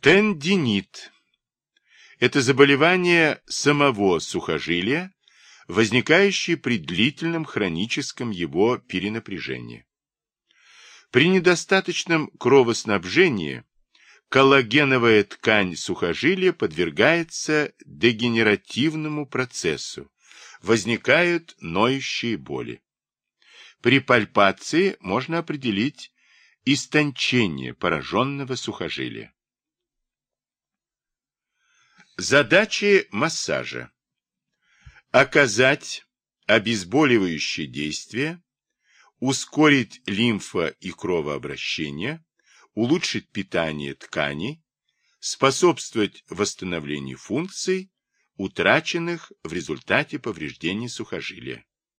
Тендинит – это заболевание самого сухожилия, возникающее при длительном хроническом его перенапряжении. При недостаточном кровоснабжении коллагеновая ткань сухожилия подвергается дегенеративному процессу, возникают ноющие боли. При пальпации можно определить истончение пораженного сухожилия. Задачи массажа. Оказать обезболивающее действие, ускорить лимфо- и кровообращение, улучшить питание тканей, способствовать восстановлению функций, утраченных в результате повреждений сухожилия.